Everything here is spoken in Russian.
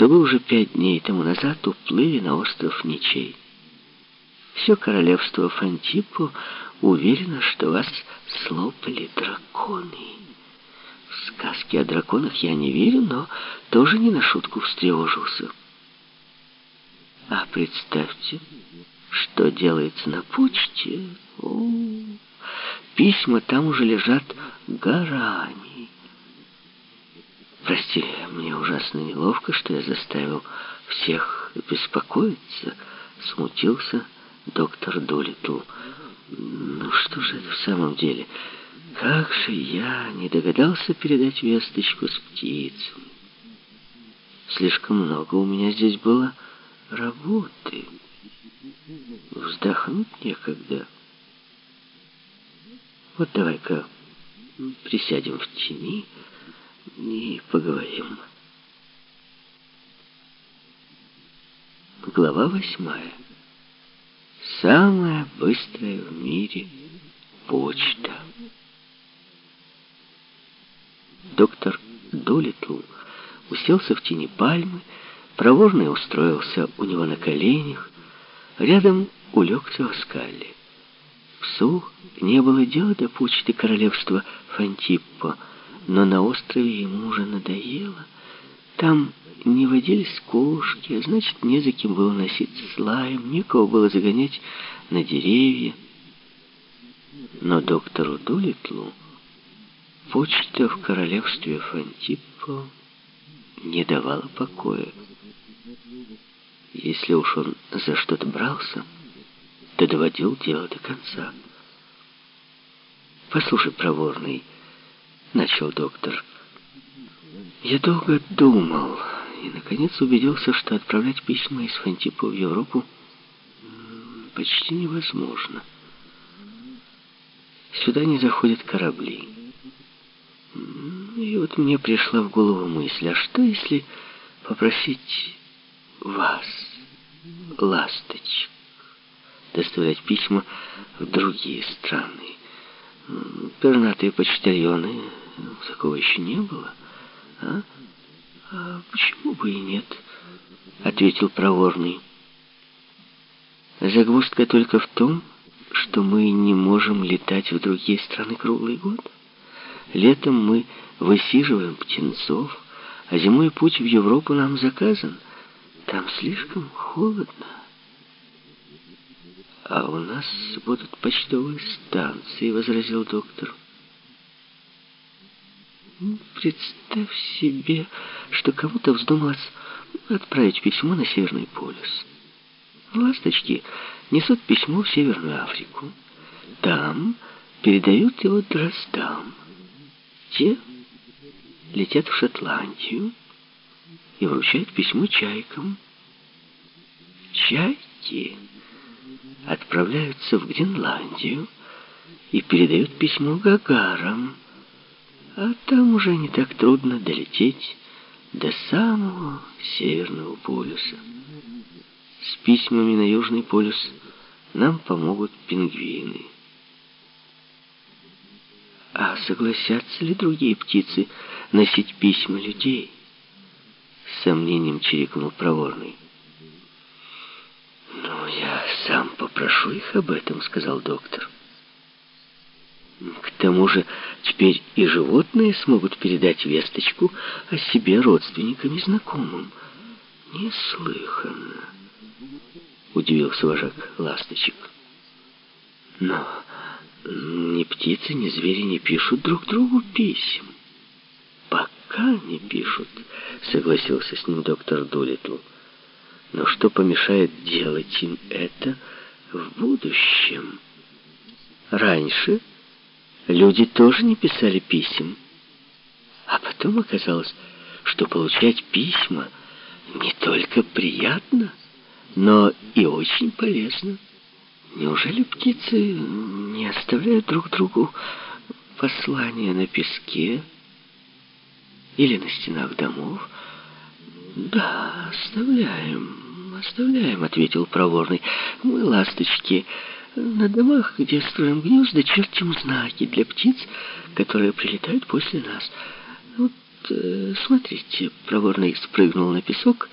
что вы уже пять дней тому назад уплыли на остров Ничей. Все королевство Фантипо уверено, что вас слопали драконы. В сказки о драконах я не верю, но тоже не на шутку встревожился. А представьте, что делается на почте. О, письма там уже лежат горами. Прости, мне ужасно неловко, что я заставил всех беспокоиться, смутился доктор Долитл. Ну что же это в самом деле? Как же я не догадался передать весточку с птицами? Слишком много у меня здесь было работы. Вздохнуть некогда. Вот давай-ка присядем в тени и поговорим. Глава восьмая. Самая быстрая в мире почта. Доктор Долитл уселся в тени пальмы, проворный устроился у него на коленях, рядом улегся Оскалли. Псу не было дела до почты королевства Фантиппо, но на острове ему уже надоело. Там не водились кошки, а значит, не за кем было носиться с лаем, некого было загонять на деревья. Но доктору Дулитлу почта в королевстве Фантиппо не давала покоя. Если уж он за что-то брался, то доводил дело до конца. «Послушай, проворный», — начал доктор, — «я долго думал и, наконец, убедился, что отправлять письма из Фантипа в Европу почти невозможно. Сюда не заходят корабли. И вот мне пришла в голову мысль, а что если попросить вас, ласточек, доставлять письма в другие страны? Пернатые почтальоны, такого еще не было, а? «А почему бы и нет?» — ответил проворный. «Загвоздка только в том, что мы не можем летать в другие страны круглый год. Летом мы высиживаем птенцов, а зимой путь в Европу нам заказан. Там слишком холодно. А у нас будут почтовые станции», — возразил доктор. Представь себе, что кому-то вздумалось отправить письмо на Северный полюс. Ласточки несут письмо в Северную Африку. Там передают его дроздам. Те летят в Шотландию и вручают письмо чайкам. Чайки отправляются в Гренландию и передают письмо Гагарам. А там уже не так трудно долететь до самого Северного полюса. С письмами на Южный полюс нам помогут пингвины. А согласятся ли другие птицы носить письма людей? С сомнением чирикнул проворный. «Ну, я сам попрошу их об этом», — сказал доктор. К тому же теперь и животные смогут передать весточку о себе родственникам и знакомым. Неслыханно, удивился вожак ласточек. Но ни птицы, ни звери не пишут друг другу писем. Пока не пишут, согласился с ним доктор Дулитл. Но что помешает делать им это в будущем? Раньше люди тоже не писали писем. А потом оказалось, что получать письма не только приятно, но и очень полезно. Неужели птицы не оставляют друг другу послания на песке или на стенах домов? Да, оставляем, оставляем, ответил проворный. Мы, ласточки, на домах, где строим гнезда, чертим знаки для птиц, которые прилетают после нас. Вот э, смотрите», — проворный спрыгнул на песок